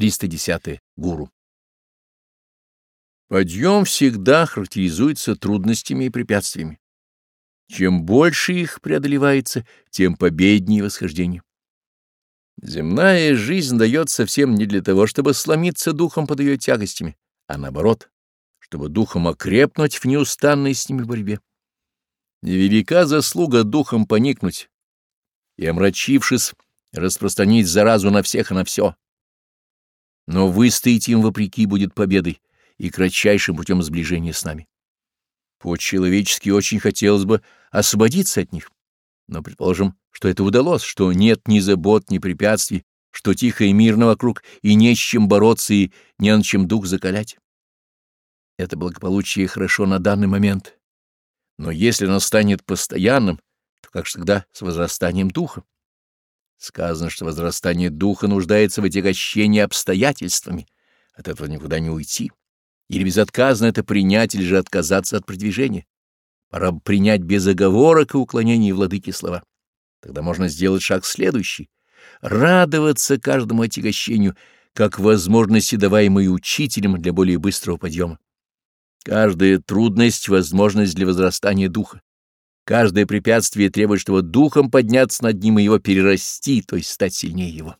310 гуру. Подъем всегда характеризуется трудностями и препятствиями. Чем больше их преодолевается, тем победнее восхождение. Земная жизнь дает совсем не для того, чтобы сломиться духом под ее тягостями, а наоборот, чтобы духом окрепнуть в неустанной с ними борьбе. Невелика заслуга духом поникнуть и, омрачившись, распространить заразу на всех и на все но выстоять им вопреки будет победой и кратчайшим путем сближения с нами. По-человечески очень хотелось бы освободиться от них, но предположим, что это удалось, что нет ни забот, ни препятствий, что тихо и мирно вокруг, и не с чем бороться, и не на чем дух закалять. Это благополучие хорошо на данный момент, но если оно станет постоянным, то как же тогда с возрастанием духа? Сказано, что возрастание духа нуждается в отягощении обстоятельствами. От этого никуда не уйти. Или безотказно это принять, или же отказаться от продвижения. Пора принять без оговорок и уклонений владыки слова. Тогда можно сделать шаг следующий. Радоваться каждому отягощению, как возможности, даваемые учителем для более быстрого подъема. Каждая трудность — возможность для возрастания духа. Каждое препятствие требует, чтобы духом подняться над ним и его перерасти, то есть стать сильнее его.